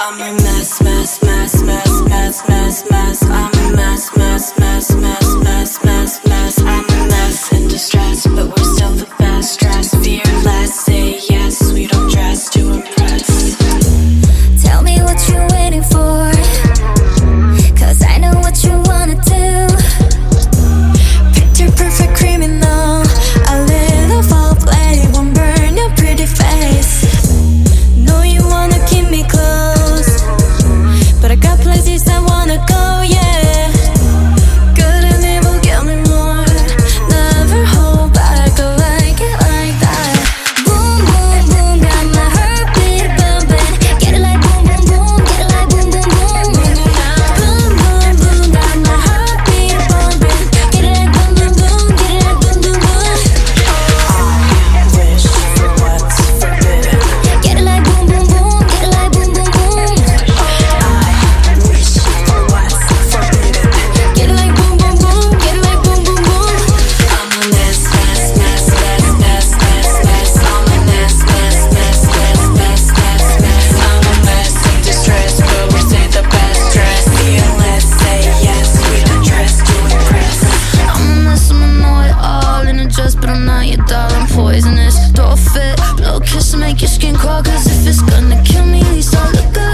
I'm a mess, mess, mess, mess, mess, mess, mess. I'm a mess, mess, mess, mess, mess, mess. you're dull and poisonous. don't fit, blow kiss and make your skin crawl. Cause if it's gonna kill me, at least I'll look good.